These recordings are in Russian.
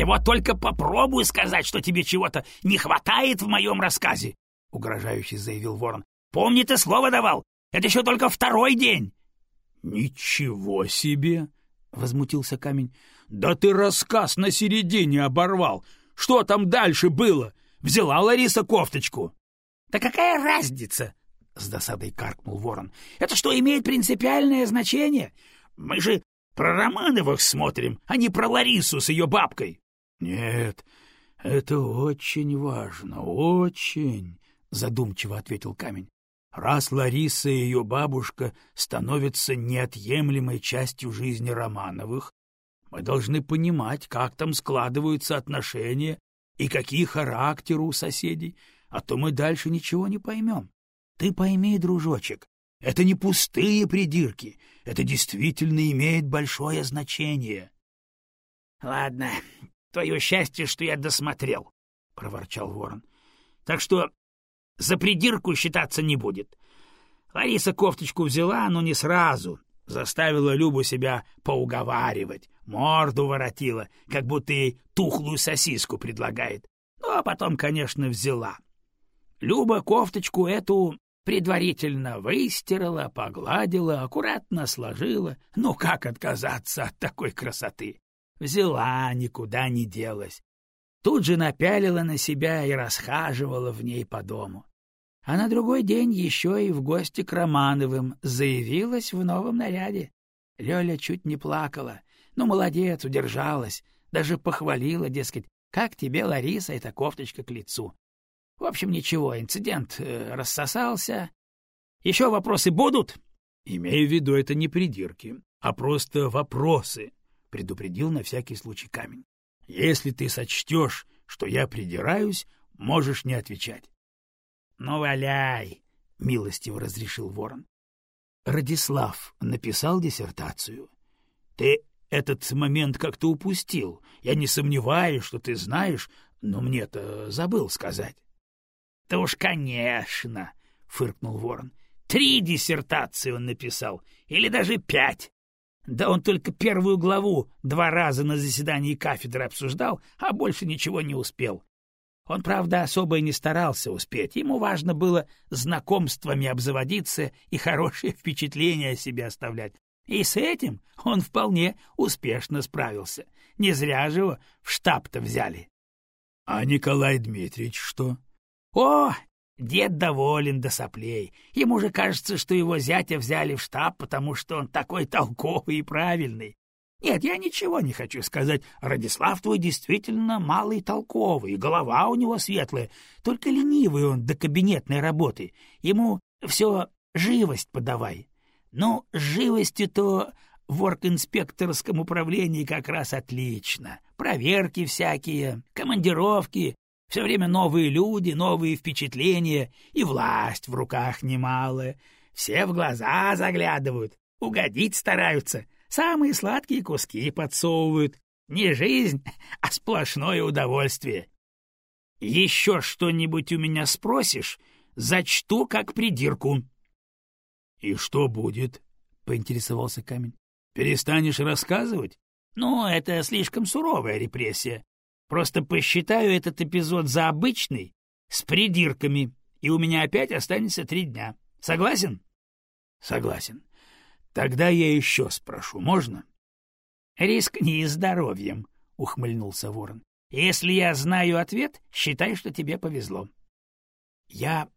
И вот только попробуй сказать, что тебе чего-то не хватает в моем рассказе, — угрожающе заявил ворон. — Помни, ты слово давал. Это еще только второй день. — Ничего себе! — возмутился камень. — Да ты рассказ на середине оборвал. Что там дальше было? Взяла Лариса кофточку? — Да какая разница? — с досадой каркнул ворон. — Это что, имеет принципиальное значение? Мы же про Романовых смотрим, а не про Ларису с ее бабкой. — Нет, это очень важно, очень, — задумчиво ответил камень. Раз Лариса и ее бабушка становятся неотъемлемой частью жизни Романовых, мы должны понимать, как там складываются отношения и какие характеры у соседей, а то мы дальше ничего не поймем. Ты пойми, дружочек, это не пустые придирки, это действительно имеет большое значение. — Ладно, твое счастье, что я досмотрел, — проворчал ворон. — Так что за придирку считаться не будет. Лариса кофточку взяла, но не сразу. Заставила Любу себя поуговаривать, морду воротила, как будто ей тухлую сосиску предлагает. Ну, а потом, конечно, взяла. Люба кофточку эту предварительно выстирала, погладила, аккуратно сложила. Ну, как отказаться от такой красоты? Взяла, никуда не делась. Тут же напялила на себя и расхаживала в ней по дому а на другой день еще и в гости к Романовым заявилась в новом наряде. Лёля чуть не плакала. Ну, молодец, удержалась. Даже похвалила, дескать, как тебе, Лариса, эта кофточка к лицу. В общем, ничего, инцидент э, рассосался. Еще вопросы будут? — Имею в виду, это не придирки, а просто вопросы, — предупредил на всякий случай камень. — Если ты сочтешь, что я придираюсь, можешь не отвечать. Ну, валяй, — милостиво разрешил ворон. Радислав написал диссертацию. Ты этот момент как-то упустил. Я не сомневаюсь, что ты знаешь, но мне-то забыл сказать. — Да уж, конечно, — фыркнул ворон. — Три диссертации он написал, или даже пять. Да он только первую главу два раза на заседании кафедры обсуждал, а больше ничего не успел. Он, правда, особо и не старался успеть. Ему важно было знакомствами обзаводиться и хорошее впечатление о себе оставлять. И с этим он вполне успешно справился. Не зря же его в штаб-то взяли. — А Николай Дмитриевич что? — О, дед доволен до соплей. Ему же кажется, что его зятя взяли в штаб, потому что он такой толковый и правильный. Нет, я ничего не хочу сказать. Радислав твой действительно малый толковый, голова у него светлая, только ленивый он до кабинетной работы. Ему все живость подавай. Ну, живости-то в оргинспекторском управлении как раз отлично. Проверки всякие, командировки, все время новые люди, новые впечатления, и власть в руках немалая. Все в глаза заглядывают, угодить стараются — Самые сладкие куски подсовывают. Не жизнь, а сплошное удовольствие. Еще что-нибудь у меня спросишь, зачту как придирку. — И что будет? — поинтересовался камень. — Перестанешь рассказывать? — Ну, это слишком суровая репрессия. Просто посчитаю этот эпизод за обычный, с придирками, и у меня опять останется три дня. Согласен? — Согласен. Тогда я еще спрошу, можно? — Рискни здоровьем, — ухмыльнулся ворон. — Если я знаю ответ, считай, что тебе повезло. — Я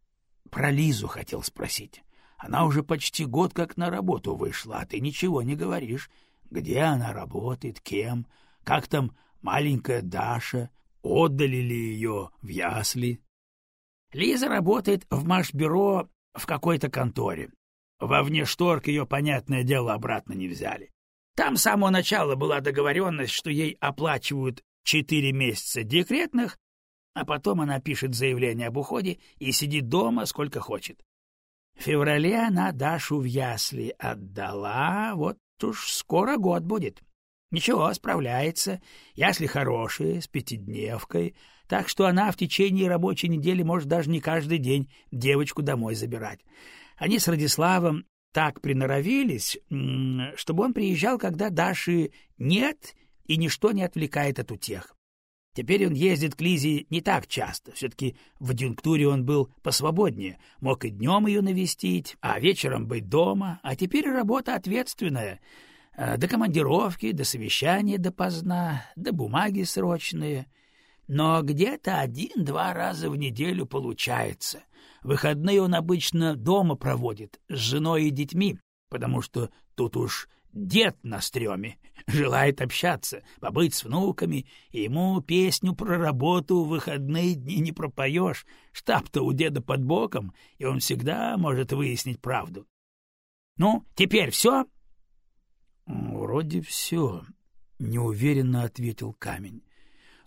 про Лизу хотел спросить. Она уже почти год как на работу вышла, а ты ничего не говоришь. Где она работает, кем, как там маленькая Даша, отдали ли ее в ясли? Лиза работает в машбюро в какой-то конторе. Во внешторг ее, понятное дело, обратно не взяли. Там с самого начала была договоренность, что ей оплачивают четыре месяца декретных, а потом она пишет заявление об уходе и сидит дома сколько хочет. В феврале она Дашу в ясли отдала, вот уж скоро год будет. Ничего, справляется, ясли хорошие, с пятидневкой, так что она в течение рабочей недели может даже не каждый день девочку домой забирать. Они с Радиславом так приноровились, чтобы он приезжал, когда Даши нет и ничто не отвлекает от утех. Теперь он ездит к Лизе не так часто. Все-таки в Дюнктуре он был посвободнее. Мог и днем ее навестить, а вечером быть дома. А теперь работа ответственная. Э, до командировки, до совещания допоздна, до бумаги срочные. Но где-то один-два раза в неделю получается. Выходные он обычно дома проводит, с женой и детьми, потому что тут уж дед на стреме, желает общаться, побыть с внуками, и ему песню про работу в выходные дни не пропоешь. Штаб-то у деда под боком, и он всегда может выяснить правду. — Ну, теперь все? — Вроде все, — неуверенно ответил камень.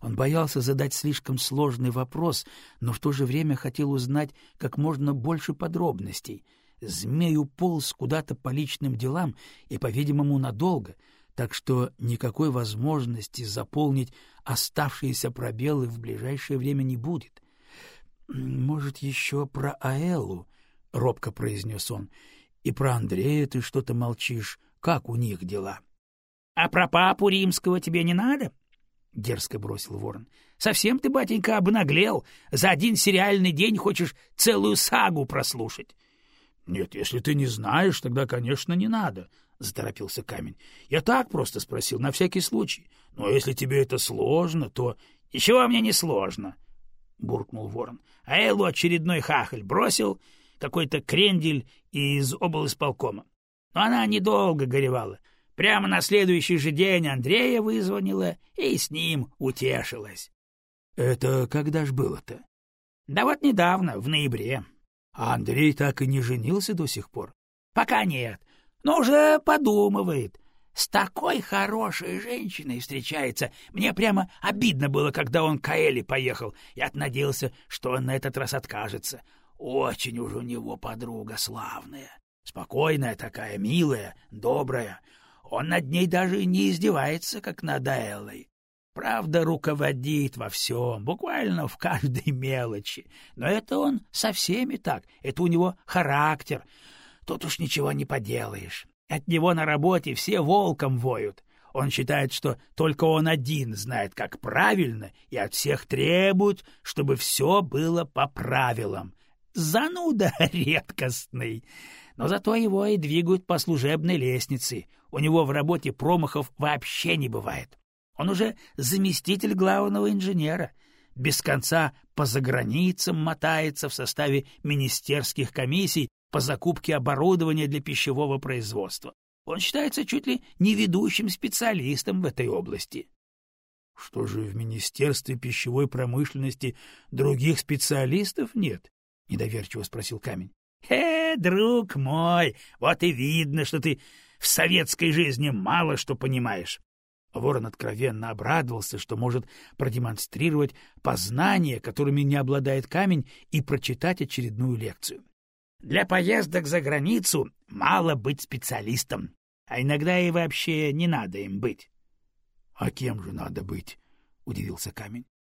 Он боялся задать слишком сложный вопрос, но в то же время хотел узнать как можно больше подробностей — змей уполз куда-то по личным делам и, по-видимому, надолго, так что никакой возможности заполнить оставшиеся пробелы в ближайшее время не будет. — Может, еще про Аэлу? — робко произнес он. — И про Андрея ты что-то молчишь. Как у них дела? — А про папу римского тебе не надо? — дерзко бросил ворон. — Совсем ты, батенька, обнаглел. За один сериальный день хочешь целую сагу прослушать. — Нет, если ты не знаешь, тогда, конечно, не надо, — заторопился камень. — Я так просто спросил, на всякий случай. Но если тебе это сложно, то... — Ничего мне не сложно, — буркнул ворон. А Эллу очередной хахаль бросил, какой-то крендель из облисполкома. Но она недолго горевала. Прямо на следующий же день Андрея вызвонила и с ним утешилась. — Это когда ж было-то? — Да вот недавно, в ноябре. А Андрей так и не женился до сих пор? — Пока нет, но уже подумывает. С такой хорошей женщиной встречается. Мне прямо обидно было, когда он к Аэле поехал. Я надеялся, что он на этот раз откажется. Очень уж у него подруга славная. Спокойная такая, милая, добрая. Он над ней даже не издевается, как над Аэллой. Правда, руководит во всем, буквально в каждой мелочи. Но это он со всеми так, это у него характер. Тут уж ничего не поделаешь. От него на работе все волком воют. Он считает, что только он один знает, как правильно, и от всех требует, чтобы все было по правилам. Зануда редкостный. Но зато его и двигают по служебной лестнице. У него в работе промахов вообще не бывает. Он уже заместитель главного инженера, без конца по заграницам мотается в составе министерских комиссий по закупке оборудования для пищевого производства. Он считается чуть ли не ведущим специалистом в этой области. — Что же, в Министерстве пищевой промышленности других специалистов нет? — недоверчиво спросил Камень. — Э, друг мой, вот и видно, что ты в советской жизни мало что понимаешь. Ворон откровенно обрадовался, что может продемонстрировать познания, которыми не обладает камень, и прочитать очередную лекцию. Для поездок за границу мало быть специалистом, а иногда и вообще не надо им быть. — А кем же надо быть? — удивился камень. —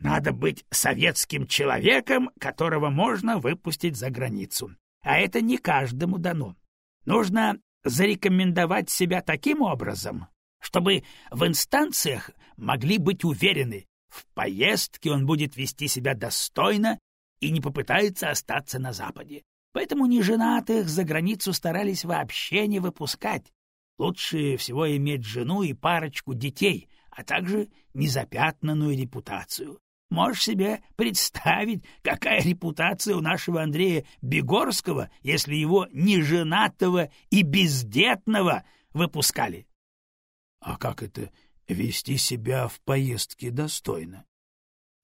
Надо быть советским человеком, которого можно выпустить за границу. А это не каждому дано. Нужно зарекомендовать себя таким образом, чтобы в инстанциях могли быть уверены, в поездке он будет вести себя достойно и не попытается остаться на Западе. Поэтому неженатых за границу старались вообще не выпускать. Лучше всего иметь жену и парочку детей, а также незапятнанную репутацию. Можешь себе представить, какая репутация у нашего Андрея Бегорского, если его неженатого и бездетного выпускали? А как это вести себя в поездке достойно?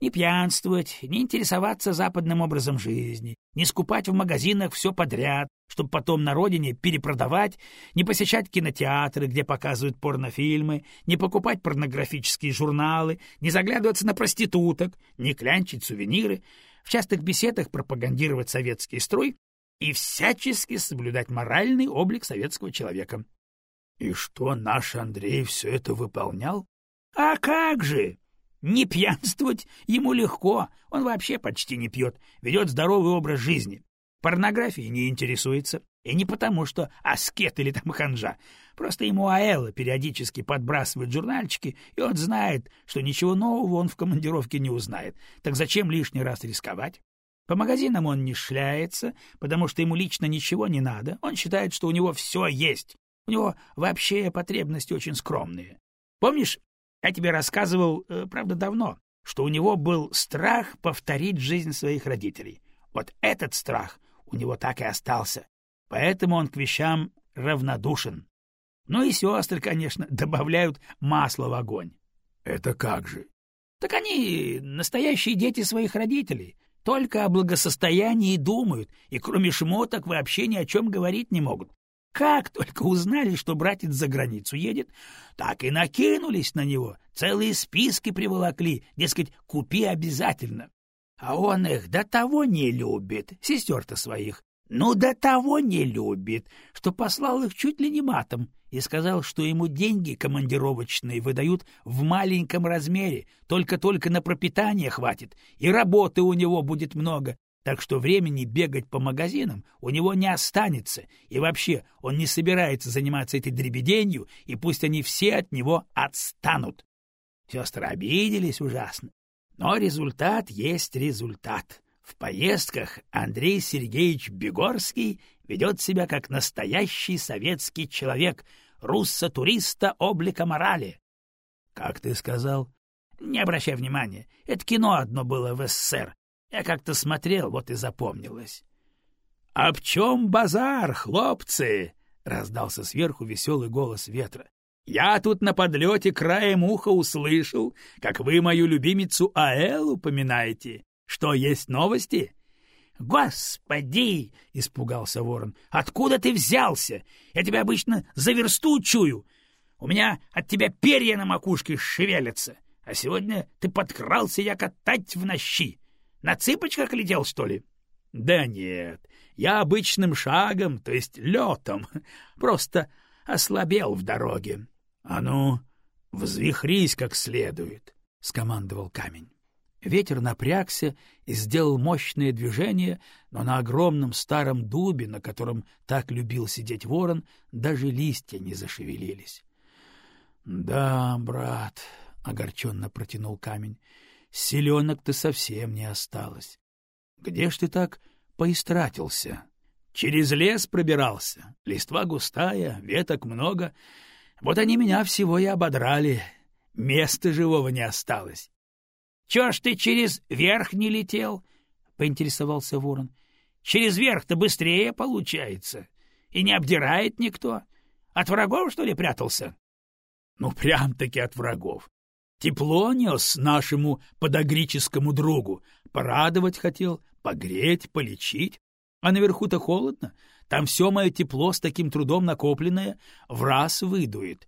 Не пьянствовать, не интересоваться западным образом жизни, не скупать в магазинах все подряд, чтобы потом на родине перепродавать, не посещать кинотеатры, где показывают порнофильмы, не покупать порнографические журналы, не заглядываться на проституток, не клянчить сувениры, в частых беседах пропагандировать советский строй и всячески соблюдать моральный облик советского человека. И что, наш Андрей все это выполнял? А как же! Не пьянствовать ему легко, он вообще почти не пьет, ведет здоровый образ жизни. Порнографией не интересуется, и не потому, что аскет или там ханжа. Просто ему Аэла периодически подбрасывает журнальчики, и он знает, что ничего нового он в командировке не узнает. Так зачем лишний раз рисковать? По магазинам он не шляется, потому что ему лично ничего не надо. Он считает, что у него все есть. У него вообще потребности очень скромные. Помнишь, я тебе рассказывал, э, правда, давно, что у него был страх повторить жизнь своих родителей. Вот этот страх у него так и остался. Поэтому он к вещам равнодушен. Ну и сестры, конечно, добавляют масло в огонь. — Это как же? — Так они настоящие дети своих родителей. Только о благосостоянии думают, и кроме шмоток вообще ни о чем говорить не могут. Как только узнали, что братец за границу едет, так и накинулись на него, целые списки приволокли, дескать, купи обязательно. А он их до того не любит, сестер-то своих, ну, до того не любит, что послал их чуть ли не матом и сказал, что ему деньги командировочные выдают в маленьком размере, только-только на пропитание хватит, и работы у него будет много, так что времени бегать по магазинам у него не останется, и вообще он не собирается заниматься этой дребеденью, и пусть они все от него отстанут. Сестры обиделись ужасно, но результат есть результат. В поездках Андрей Сергеевич Бегорский ведет себя как настоящий советский человек, руссо-туриста облика морали. — Как ты сказал? — Не обращай внимания. Это кино одно было в СССР. Я как-то смотрел, вот и запомнилось. — в чем базар, хлопцы? — раздался сверху веселый голос ветра. — Я тут на подлете краем уха услышал, как вы мою любимицу Аэл упоминаете. Что, есть новости? — Господи! — испугался ворон. — Откуда ты взялся? Я тебя обычно за версту чую. У меня от тебя перья на макушке шевелятся. А сегодня ты подкрался я катать в нощи. На цыпочках летел, что ли? — Да нет, я обычным шагом, то есть летом, просто ослабел в дороге. — А ну, взвихрись как следует, — скомандовал камень. Ветер напрягся и сделал мощное движение, но на огромном старом дубе, на котором так любил сидеть ворон, даже листья не зашевелились. — Да, брат, — огорченно протянул камень, — селенок-то совсем не осталось. Где ж ты так поистратился? Через лес пробирался, листва густая, веток много. Вот они меня всего и ободрали, места живого не осталось. — Чё ж ты через верх не летел? — поинтересовался ворон. — Через верх-то быстрее получается. И не обдирает никто. От врагов, что ли, прятался? — Ну, прям-таки от врагов. Тепло нес нашему подогрическому другу. Порадовать хотел, погреть, полечить. А наверху-то холодно. Там все мое тепло с таким трудом накопленное в раз выдует.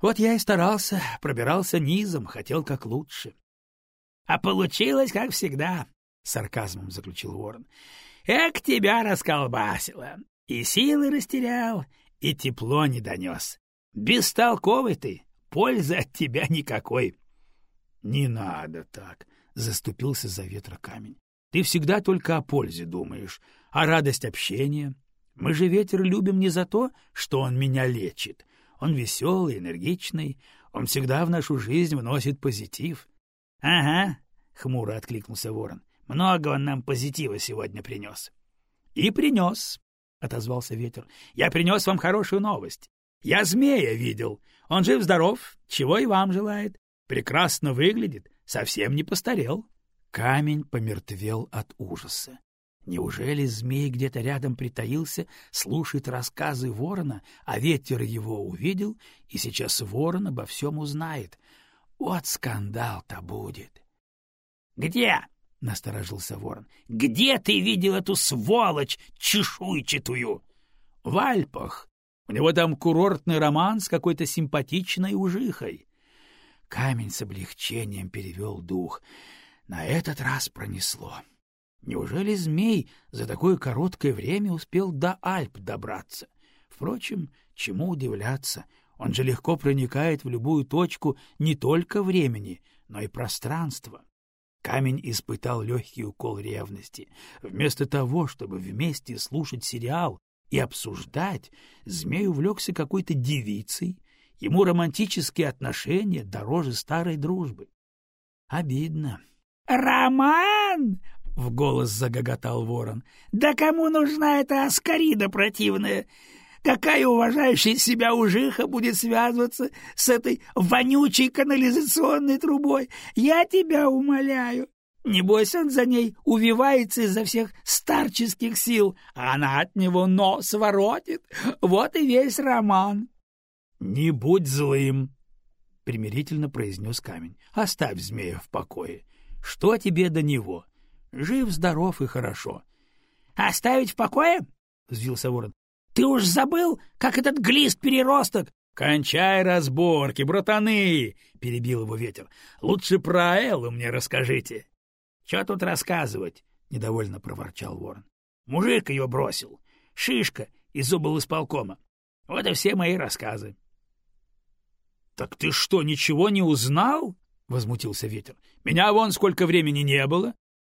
Вот я и старался, пробирался низом, хотел как лучше. — А получилось, как всегда, — сарказмом заключил ворон. — Эк, тебя расколбасило. И силы растерял, и тепло не донес. Бестолковый ты, пользы от тебя никакой. — Не надо так, — заступился за ветра камень. — Ты всегда только о пользе думаешь, а радость общения. Мы же ветер любим не за то, что он меня лечит. Он веселый, энергичный, он всегда в нашу жизнь вносит позитив. — Ага, — хмуро откликнулся ворон. — Много он нам позитива сегодня принес. — И принес, — отозвался ветер. — Я принес вам хорошую новость. Я змея видел. Он жив-здоров, чего и вам желает. Прекрасно выглядит, совсем не постарел. Камень помертвел от ужаса. Неужели змей где-то рядом притаился, слушает рассказы ворона, а ветер его увидел, и сейчас ворон обо всем узнает? Вот скандал-то будет. — Где? — насторожился ворон. — Где ты видел эту сволочь чешуйчатую? — В Альпах. У него там курортный роман с какой-то симпатичной ужихой. Камень с облегчением перевел дух. На этот раз пронесло. Неужели змей за такое короткое время успел до Альп добраться? Впрочем, чему удивляться? Он же легко проникает в любую точку не только времени, но и пространства. Камень испытал легкий укол ревности. Вместо того, чтобы вместе слушать сериал и обсуждать, змей увлекся какой-то девицей, ему романтические отношения дороже старой дружбы. Обидно. «Роман!» — в голос загоготал ворон. «Да кому нужна эта аскарида противная? Какая уважающая себя ужиха будет связываться с этой вонючей канализационной трубой? Я тебя умоляю!» Небось, он за ней увивается изо всех старческих сил, а она от него нос воротит. Вот и весь роман. — Не будь злым, — примирительно произнес камень. — Оставь змея в покое. Что тебе до него? Жив, здоров и хорошо. — Оставить в покое? — взвился ворон. — Ты уж забыл, как этот глист-переросток — Кончай разборки, братаны! — перебил его ветер. — Лучше про Эллу мне расскажите. — Че тут рассказывать? — недовольно проворчал ворон. — Мужик ее бросил. Шишка из исполкома. Вот и все мои рассказы. — Так ты что, ничего не узнал? — возмутился ветер. — Меня вон сколько времени не было.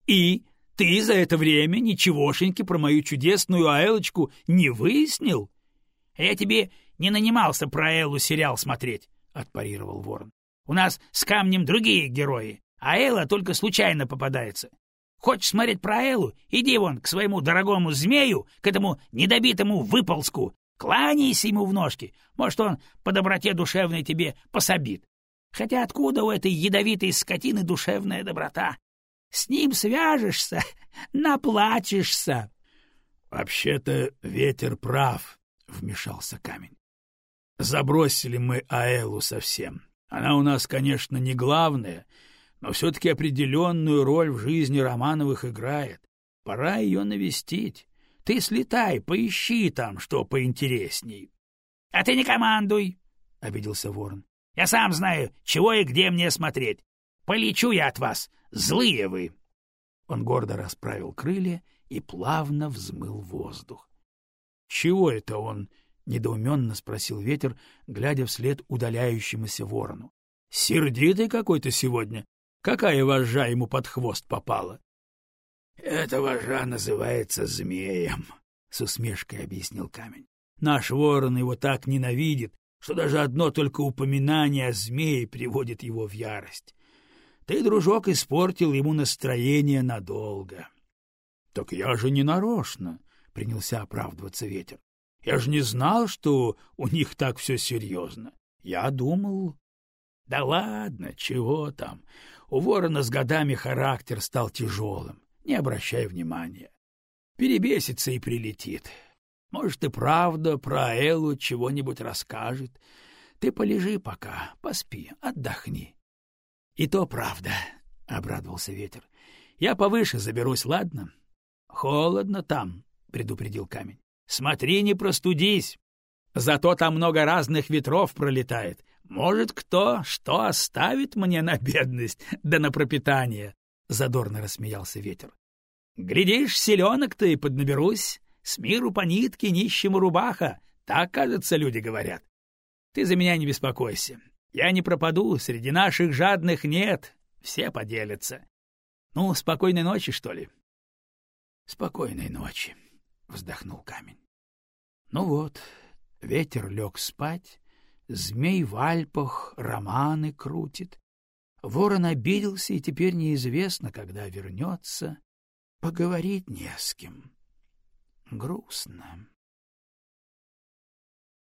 И ты за это время ничегошеньки про мою чудесную Аэлочку не выяснил? — Я тебе не нанимался про Эллу сериал смотреть, — отпарировал ворон. — У нас с камнем другие герои а Элла только случайно попадается. Хочешь смотреть про Эллу? Иди вон к своему дорогому змею, к этому недобитому выползку, кланяйся ему в ножки. Может, он по доброте душевной тебе пособит. Хотя откуда у этой ядовитой скотины душевная доброта? С ним свяжешься, наплачешься. — Вообще-то ветер прав, — вмешался камень. — Забросили мы Аэлу совсем. Она у нас, конечно, не главная, — но все-таки определенную роль в жизни Романовых играет. Пора ее навестить. Ты слетай, поищи там, что поинтересней. — А ты не командуй, — обиделся ворон. — Я сам знаю, чего и где мне смотреть. Полечу я от вас, злые вы. Он гордо расправил крылья и плавно взмыл воздух. — Чего это он? — недоуменно спросил ветер, глядя вслед удаляющемуся ворону. — Сердитый какой-то сегодня. Какая вожжа ему под хвост попала? — Эта вожжа называется змеем, — с усмешкой объяснил камень. Наш ворон его так ненавидит, что даже одно только упоминание о змее приводит его в ярость. Ты, дружок, испортил ему настроение надолго. — Так я же не нарочно, — принялся оправдываться ветер. — Я же не знал, что у них так все серьезно. Я думал... — Да ладно, чего там. У ворона с годами характер стал тяжелым, не обращай внимания. Перебесится и прилетит. Может, и правда про Эллу чего-нибудь расскажет. Ты полежи пока, поспи, отдохни. — И то правда, — обрадовался ветер. — Я повыше заберусь, ладно? — Холодно там, — предупредил камень. — Смотри, не простудись. Зато там много разных ветров пролетает. Может, кто что оставит мне на бедность да на пропитание? — задорно рассмеялся ветер. — Глядишь, селенок-то и поднаберусь. С миру по нитке, нищему рубаха. Так, кажется, люди говорят. Ты за меня не беспокойся. Я не пропаду, среди наших жадных нет. Все поделятся. Ну, спокойной ночи, что ли? — Спокойной ночи, — вздохнул камень. — Ну вот, ветер лег спать, Змей в Альпах романы крутит. Ворон обиделся, и теперь неизвестно, когда вернется. Поговорить не с кем. Грустно.